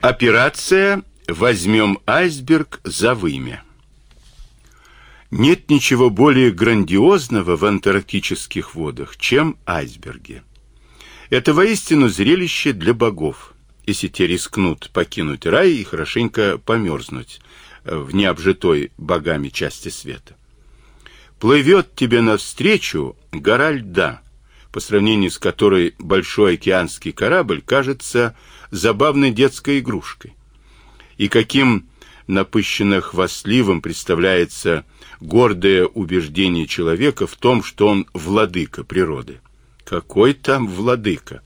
Операция «Возьмем айсберг за вымя». Нет ничего более грандиозного в антарктических водах, чем айсберги. Это воистину зрелище для богов, если те рискнут покинуть рай и хорошенько померзнуть в необжитой богами части света. Плывет тебе навстречу гора льда, по сравнению с которой большой океанский корабль кажется забавной детской игрушкой. И каким напыщенно хвастливым представляется гордое убеждение человека в том, что он владыка природы. Какой там владыка?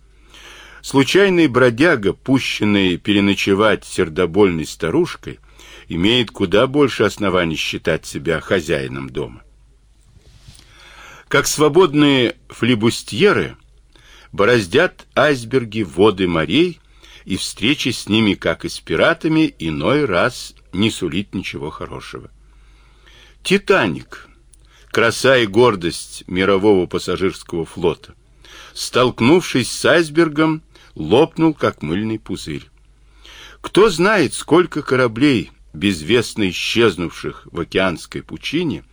Случайный бродяга, пущенный переночевать сердобольной старушкой, имеет куда больше оснований считать себя хозяином дома. Как свободные флибустьеры бороздят айсберги воды морей, и встречи с ними, как и с пиратами, иной раз не сулит ничего хорошего. Титаник, краса и гордость мирового пассажирского флота, столкнувшись с айсбергом, лопнул, как мыльный пузырь. Кто знает, сколько кораблей, безвестно исчезнувших в океанской пучине,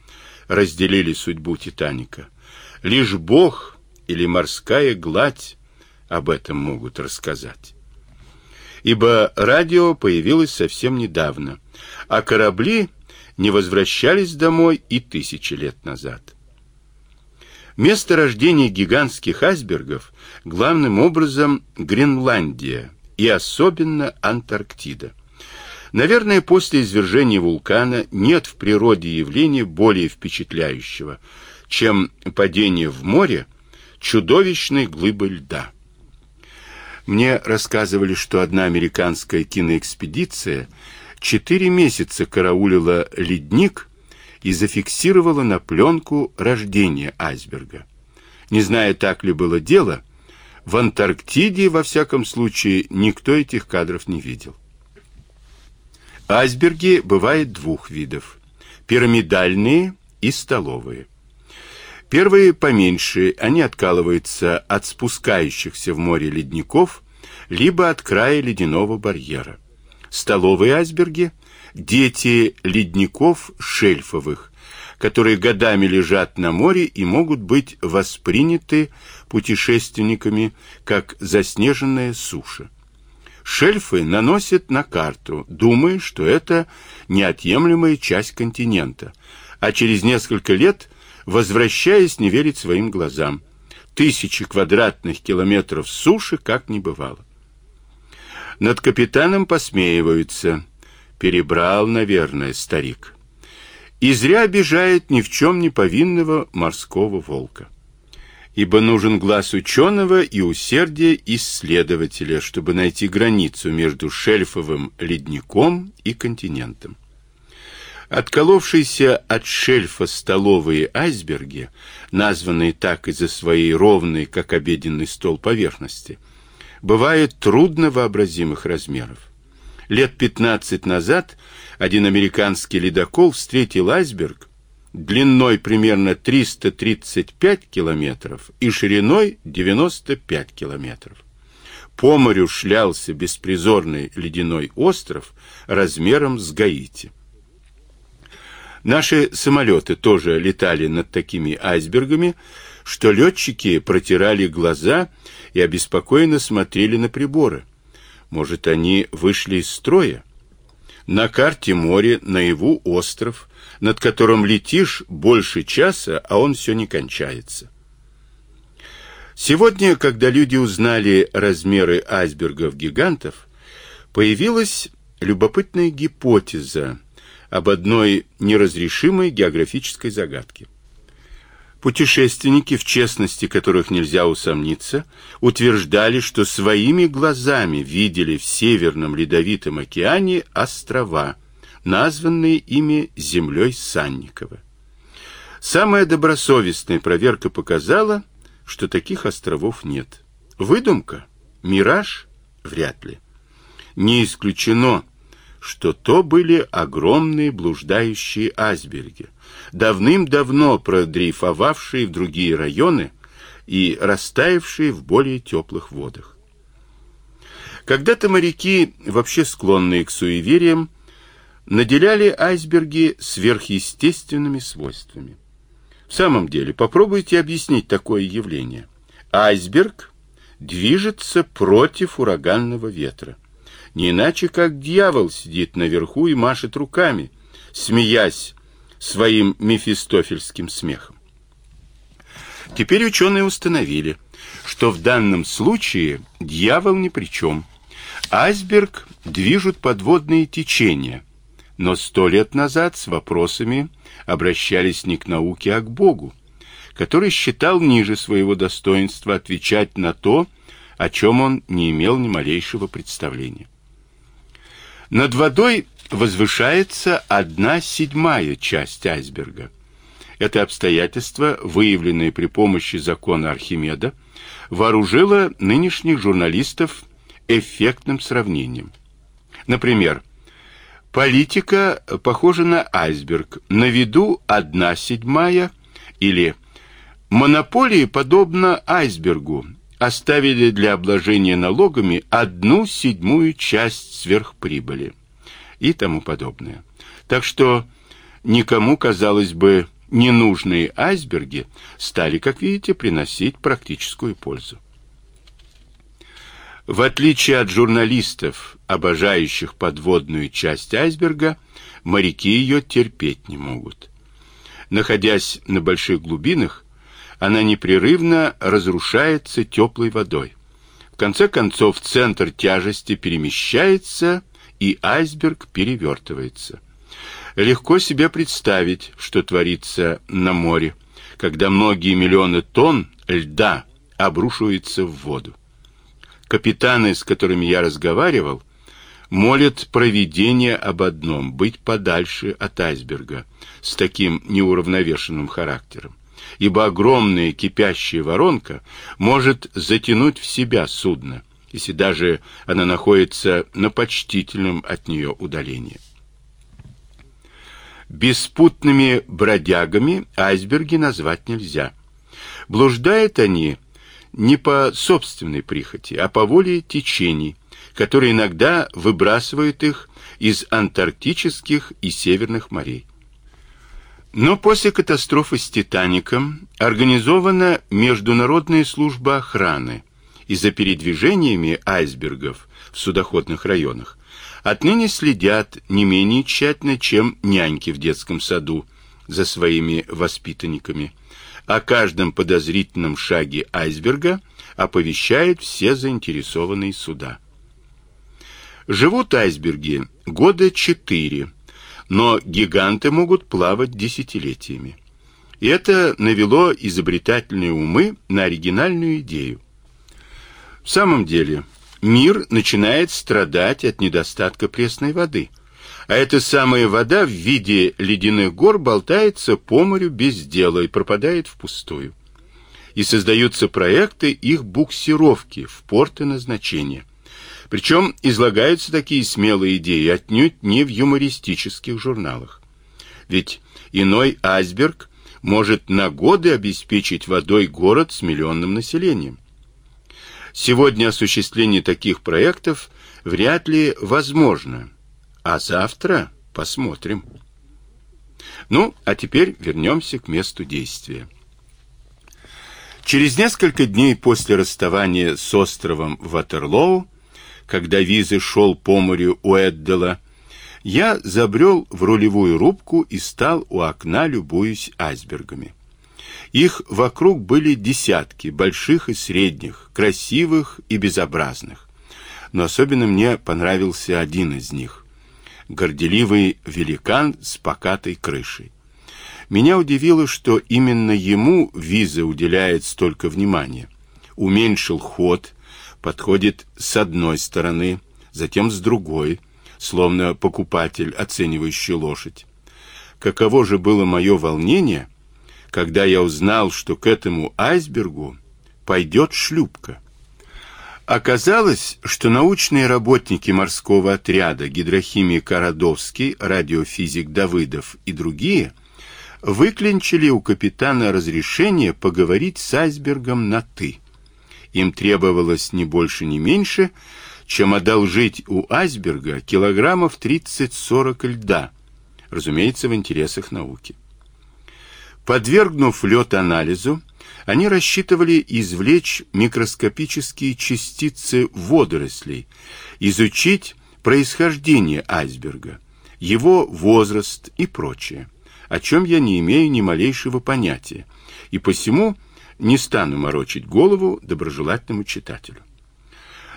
разделили судьбу Титаника. Лишь Бог или морская гладь об этом могут рассказать. Ибо радио появилось совсем недавно, а корабли не возвращались домой и тысячи лет назад. Место рождения гигантских айсбергов главным образом Гренландия и особенно Антарктида. Наверное, после извержения вулкана нет в природе явления более впечатляющего, чем падение в море чудовищной глыбы льда. Мне рассказывали, что одна американская киноэкспедиция четыре месяца караулила ледник и зафиксировала на пленку рождение айсберга. Не знаю, так ли было дело, в Антарктиде, во всяком случае, никто этих кадров не видел. Айсберги бывают двух видов: пирамидальные и столовые. Первые поменьше, они откалываются от спускающихся в море ледников, либо от края ледяного барьера. Столовые айсберги дети ледников шельфовых, которые годами лежат на море и могут быть восприняты путешественниками как заснеженная суша. Шельфы наносят на карту, думая, что это неотъемлемая часть континента, а через несколько лет, возвращаясь, не верить своим глазам. Тысячи квадратных километров суши как не бывало. Над капитаном посмеиваются. Перебрал, наверное, старик. И зря обижает ни в чем не повинного морского волка ибо нужен глаз ученого и усердие исследователя, чтобы найти границу между шельфовым ледником и континентом. Отколовшиеся от шельфа столовые айсберги, названные так из-за своей ровной, как обеденный стол, поверхности, бывают трудно вообразимых размеров. Лет 15 назад один американский ледокол встретил айсберг, длиной примерно 335 километров и шириной 95 километров. По морю шлялся беспризорный ледяной остров размером с Гаити. Наши самолеты тоже летали над такими айсбергами, что летчики протирали глаза и обеспокоенно смотрели на приборы. Может, они вышли из строя? На карте море, наяву остров, над которым летишь больше часа, а он все не кончается. Сегодня, когда люди узнали размеры айсбергов-гигантов, появилась любопытная гипотеза об одной неразрешимой географической загадке. Путешественники, в честности которых нельзя усомниться, утверждали, что своими глазами видели в Северном Ледовитом океане острова, названные ими землей Санникова. Самая добросовестная проверка показала, что таких островов нет. Выдумка? Мираж? Вряд ли. Не исключено, что то были огромные блуждающие айсберги, давным-давно продрейфовавшие в другие районы и растаявшие в более теплых водах. Когда-то моряки, вообще склонные к суевериям, наделяли айсберги сверхъестественными свойствами. В самом деле, попробуйте объяснить такое явление. Айсберг движется против ураганного ветра. Не иначе, как дьявол сидит наверху и машет руками, смеясь своим мефистофельским смехом. Теперь ученые установили, что в данном случае дьявол ни при чем. Айсберг движут подводные течения, но сто лет назад с вопросами обращались не к науке, а к Богу, который считал ниже своего достоинства отвечать на то, о чем он не имел ни малейшего представления. Над водой возвышается одна седьмая часть айсберга. Это обстоятельство, выявленное при помощи закона Архимеда, вооружило нынешних журналистов эффектным сравнением. Например, политика похожа на айсберг. На виду одна седьмая или монополии подобно айсбергу. Оставили для обложения налогами одну седьмую часть сверхприбыли и тому подобное. Так что никому, казалось бы, ненужные айсберги стали, как видите, приносить практическую пользу. В отличие от журналистов, обожающих подводную часть айсберга, моряки ее терпеть не могут. Находясь на больших глубинах, она непрерывно разрушается теплой водой. В конце концов, центр тяжести перемещается, и айсберг перевертывается. Легко себе представить, что творится на море, когда многие миллионы тонн льда обрушиваются в воду. Капитаны, с которыми я разговаривал, молят провидение об одном быть подальше от айсберга с таким неуравновешенным характером, ибо огромная кипящая воронка может затянуть в себя судно, если даже она находится на почтительном от нее удалении. Беспутными бродягами айсберги назвать нельзя. Блуждают они не по собственной прихоти, а по воле течений, которые иногда выбрасывают их из антарктических и северных морей. Но после катастрофы с Титаником организована международная служба охраны, и за передвижениями айсбергов в судоходных районах отныне следят не менее тщательно, чем няньки в детском саду за своими воспитанниками. О каждом подозрительном шаге айсберга оповещают все заинтересованные суда. Живут айсберги года четыре, но гиганты могут плавать десятилетиями. И это навело изобретательные умы на оригинальную идею. В самом деле, мир начинает страдать от недостатка пресной воды. А эта самая вода в виде ледяных гор болтается по морю без дела и пропадает впустую. И создаются проекты их буксировки в порты назначения. Причем излагаются такие смелые идеи отнюдь не в юмористических журналах. Ведь иной айсберг может на годы обеспечить водой город с миллионным населением. Сегодня осуществление таких проектов вряд ли возможно, а завтра посмотрим. Ну, а теперь вернемся к месту действия. Через несколько дней после расставания с островом Ватерлоу, когда Визы шел по морю у Эддела, я забрел в рулевую рубку и стал у окна, любуясь айсбергами. Их вокруг были десятки, больших и средних, красивых и безобразных. Но особенно мне понравился один из них. Горделивый великан с покатой крышей. Меня удивило, что именно ему виза уделяет столько внимания. Уменьшил ход, подходит с одной стороны, затем с другой, словно покупатель, оценивающий лошадь. Каково же было мое волнение, когда я узнал, что к этому айсбергу пойдет шлюпка. Оказалось, что научные работники морского отряда, гидрохимик Карадовский, радиофизик Давыдов и другие выклинчили у капитана разрешение поговорить с айсбергом на «ты». Им требовалось не больше, не меньше, чем одолжить у айсберга килограммов 30-40 льда, разумеется, в интересах науки. Подвергнув лед анализу, они рассчитывали извлечь микроскопические частицы водорослей, изучить происхождение айсберга, его возраст и прочее, о чем я не имею ни малейшего понятия, и посему не стану морочить голову доброжелательному читателю.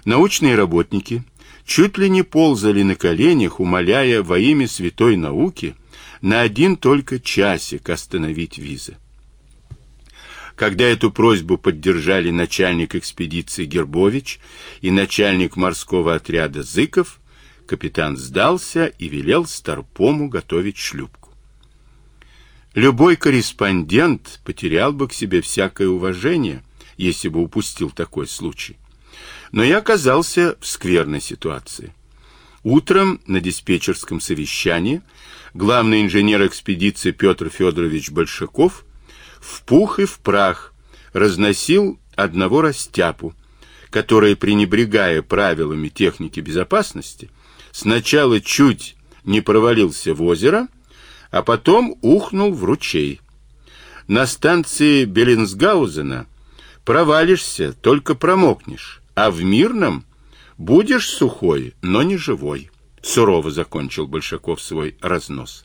Научные работники чуть ли не ползали на коленях, умоляя во имя святой науки на один только часик остановить визы. Когда эту просьбу поддержали начальник экспедиции Гербович и начальник морского отряда Зыков, капитан сдался и велел Старпому готовить шлюпку. Любой корреспондент потерял бы к себе всякое уважение, если бы упустил такой случай. Но я оказался в скверной ситуации. Утром на диспетчерском совещании главный инженер экспедиции Петр Федорович Большаков в пух и в прах разносил одного растяпу, который, пренебрегая правилами техники безопасности, сначала чуть не провалился в озеро, а потом ухнул в ручей. На станции Беллинсгаузена провалишься, только промокнешь, а в Мирном будешь сухой, но не живой. Сурово закончил Большаков свой разнос.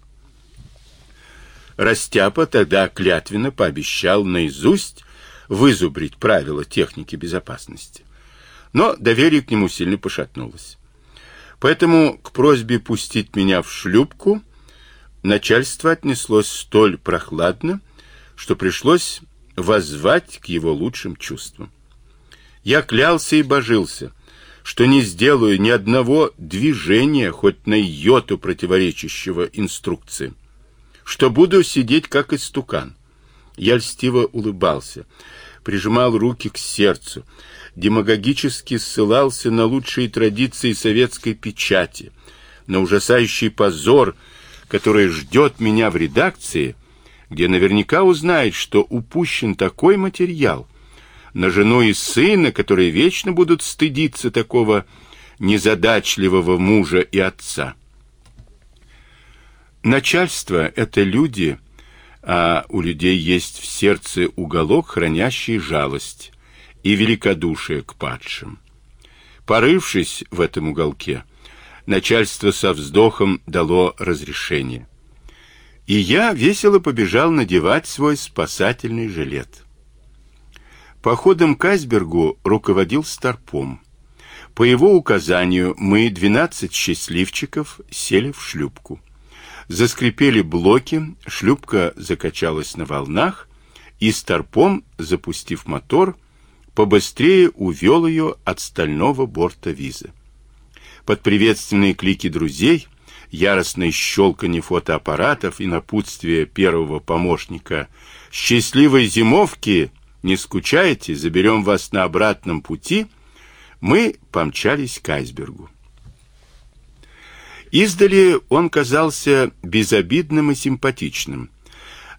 Растяпа тогда клятвенно пообещал наизусть вызубрить правила техники безопасности. Но доверие к нему сильно пошатнулось. Поэтому к просьбе пустить меня в шлюпку начальство отнеслось столь прохладно, что пришлось воззвать к его лучшим чувствам. Я клялся и божился, что не сделаю ни одного движения, хоть на йоту противоречащего инструкции что буду сидеть как истукан. Я льстиво улыбался, прижимал руки к сердцу, демагогически ссылался на лучшие традиции советской печати, на ужасающий позор, который ждет меня в редакции, где наверняка узнает, что упущен такой материал, на жену и сына, которые вечно будут стыдиться такого незадачливого мужа и отца. Начальство — это люди, а у людей есть в сердце уголок, хранящий жалость и великодушие к падшим. Порывшись в этом уголке, начальство со вздохом дало разрешение. И я весело побежал надевать свой спасательный жилет. Походом к айсбергу руководил Старпом. По его указанию мы, двенадцать счастливчиков, сели в шлюпку. Заскрипели блоки, шлюпка закачалась на волнах, и старпом, запустив мотор, побыстрее увел ее от стального борта визы. Под приветственные клики друзей, яростное щелканье фотоаппаратов и напутствие первого помощника «Счастливой зимовки! Не скучайте, заберем вас на обратном пути!» мы помчались к айсбергу. Издали он казался безобидным и симпатичным.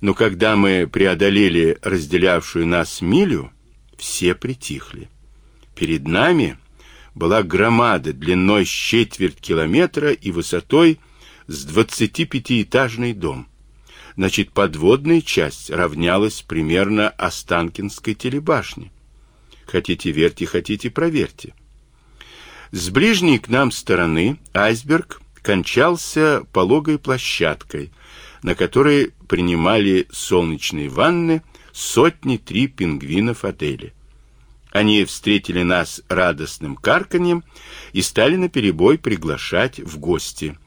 Но когда мы преодолели разделявшую нас милю, все притихли. Перед нами была громада длиной с четверть километра и высотой с двадцатипятиэтажный дом. Значит, подводная часть равнялась примерно Останкинской телебашне. Хотите верьте, хотите проверьте. С ближней к нам стороны айсберг кончался пологой площадкой, на которой принимали солнечные ванны сотни три пингвинов отеля. Они встретили нас радостным карканьем и стали наперебой приглашать в гости.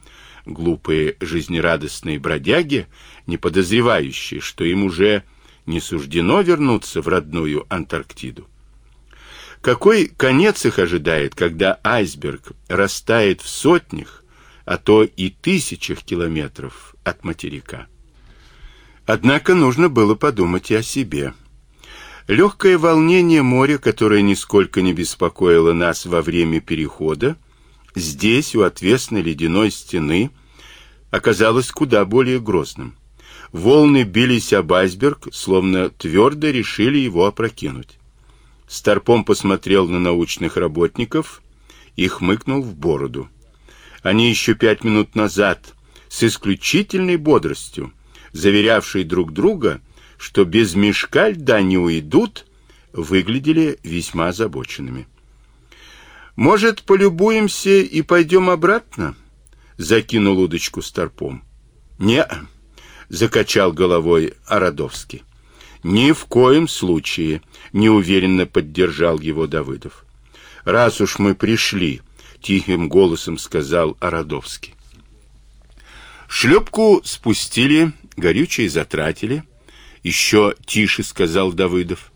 Глупые жизнерадостные бродяги, не подозревающие, что им уже не суждено вернуться в родную Антарктиду. Какой конец их ожидает, когда айсберг растает в сотнях, а то и тысячах километров от материка. Однако нужно было подумать и о себе. Легкое волнение моря, которое нисколько не беспокоило нас во время перехода, здесь, у отвесной ледяной стены, оказалось куда более грозным. Волны бились об айсберг, словно твердо решили его опрокинуть. Старпом посмотрел на научных работников и хмыкнул в бороду. Они еще пять минут назад с исключительной бодростью, заверявшие друг друга, что без мешка льда не уйдут, выглядели весьма озабоченными. «Может, полюбуемся и пойдем обратно?» — закинул удочку старпом. «Не-а», закачал головой Ородовский. Ни в коем случае, неуверенно поддержал его Давыдов. Раз уж мы пришли, тихим голосом сказал Ородовский. Шлепку спустили, горючее затратили. Еще тише сказал Давыдов.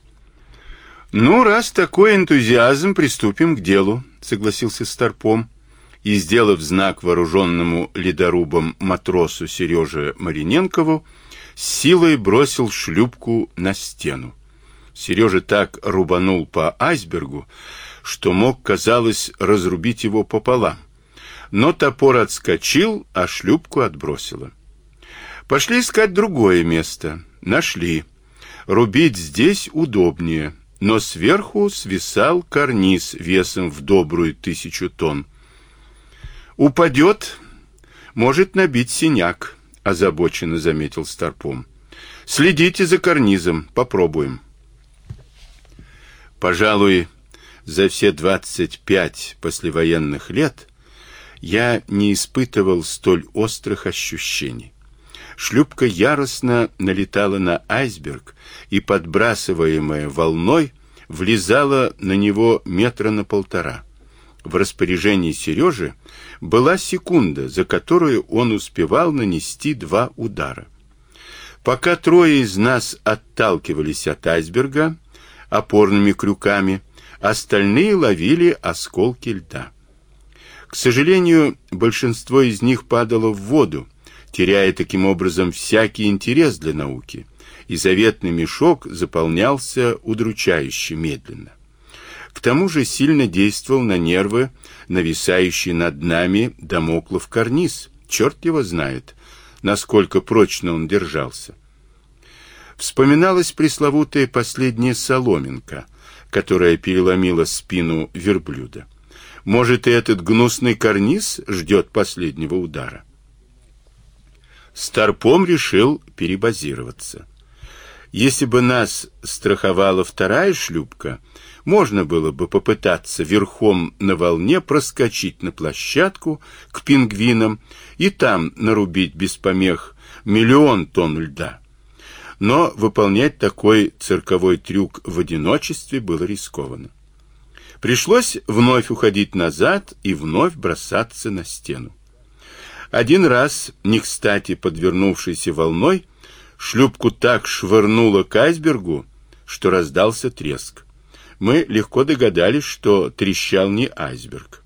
Ну, раз такой энтузиазм, приступим к делу, согласился Старпом и, сделав знак вооруженному ледорубом матросу Сереже Мариненкову, силой бросил шлюпку на стену. Сережа так рубанул по айсбергу, что мог, казалось, разрубить его пополам. Но топор отскочил, а шлюпку отбросило. Пошли искать другое место. Нашли. Рубить здесь удобнее, но сверху свисал карниз весом в добрую тысячу тонн. Упадет, может набить синяк, озабоченно заметил Старпом. Следите за карнизом, попробуем. Пожалуй, за все двадцать пять послевоенных лет я не испытывал столь острых ощущений. Шлюпка яростно налетала на айсберг и, подбрасываемая волной, влезала на него метра на полтора. В распоряжении Сережи была секунда, за которую он успевал нанести два удара. Пока трое из нас отталкивались от айсберга опорными крюками, остальные ловили осколки льда. К сожалению, большинство из них падало в воду, теряя таким образом всякий интерес для науки, и заветный мешок заполнялся удручающе медленно. К тому же сильно действовал на нервы нависающий над нами домоклов карниз. Черт его знает, насколько прочно он держался. Вспоминалась пресловутая последняя соломинка, которая переломила спину верблюда. Может, и этот гнусный карниз ждет последнего удара. Старпом решил перебазироваться. Если бы нас страховала вторая шлюпка, можно было бы попытаться верхом на волне проскочить на площадку к пингвинам и там нарубить без помех миллион тонн льда. Но выполнять такой цирковой трюк в одиночестве было рискованно. Пришлось вновь уходить назад и вновь бросаться на стену. Один раз, не кстати подвернувшейся волной, шлюпку так швырнуло к айсбергу, что раздался треск мы легко догадались, что трещал не айсберг.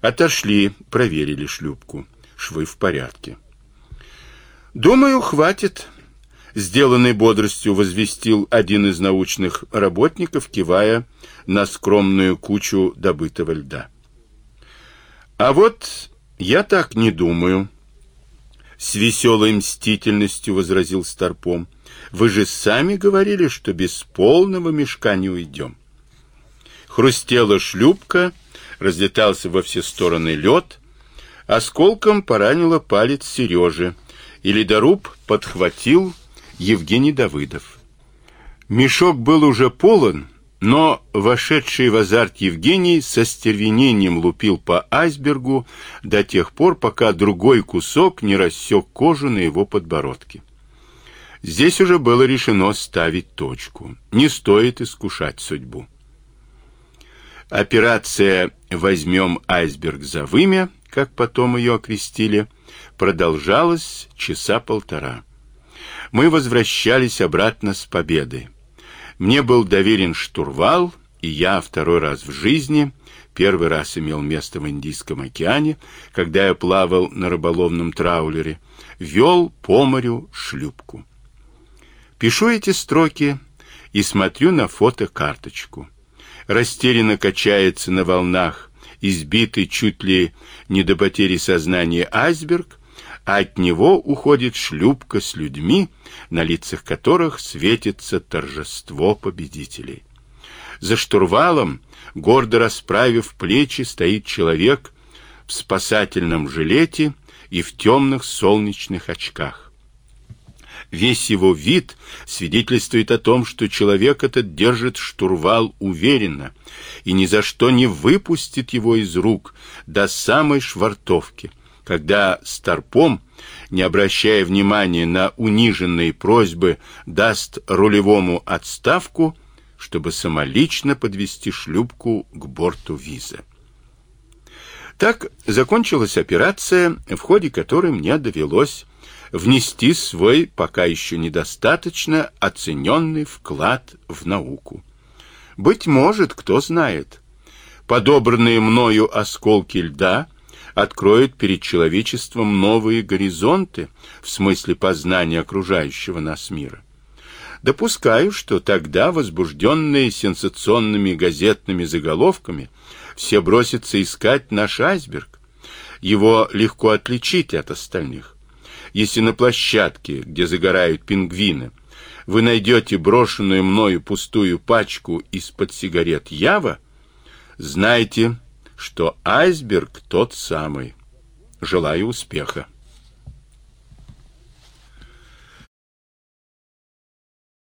Отошли, проверили шлюпку. Швы в порядке. Думаю, хватит, сделанный бодростью возвестил один из научных работников, кивая на скромную кучу добытого льда. А вот я так не думаю, с веселой мстительностью возразил Старпом. Вы же сами говорили, что без полного мешка не уйдем. Хрустела шлюпка, разлетался во все стороны лед, осколком поранило палец Сережи, и ледоруб подхватил Евгений Давыдов. Мешок был уже полон, но вошедший в азарт Евгений со стервенением лупил по айсбергу до тех пор, пока другой кусок не рассек кожу на его подбородке. Здесь уже было решено ставить точку. Не стоит искушать судьбу. Операция «Возьмем айсберг за вымя», как потом ее окрестили, продолжалась часа полтора. Мы возвращались обратно с победой. Мне был доверен штурвал, и я второй раз в жизни, первый раз имел место в Индийском океане, когда я плавал на рыболовном траулере, вел по морю шлюпку. Пишу эти строки и смотрю на фотокарточку растерянно качается на волнах, избитый чуть ли не до потери сознания айсберг, а от него уходит шлюпка с людьми, на лицах которых светится торжество победителей. За штурвалом, гордо расправив плечи, стоит человек в спасательном жилете и в темных солнечных очках. Весь его вид свидетельствует о том, что человек этот держит штурвал уверенно и ни за что не выпустит его из рук до самой швартовки, когда старпом, не обращая внимания на униженные просьбы, даст рулевому отставку, чтобы самолично подвести шлюпку к борту Виза. Так закончилась операция, в ходе которой мне довелось внести свой пока еще недостаточно оцененный вклад в науку. Быть может, кто знает, подобранные мною осколки льда откроют перед человечеством новые горизонты в смысле познания окружающего нас мира. Допускаю, что тогда, возбужденные сенсационными газетными заголовками, все бросятся искать наш айсберг. Его легко отличить от остальных. Если на площадке, где загорают пингвины, вы найдете брошенную мною пустую пачку из-под сигарет Ява, знайте, что айсберг тот самый. Желаю успеха.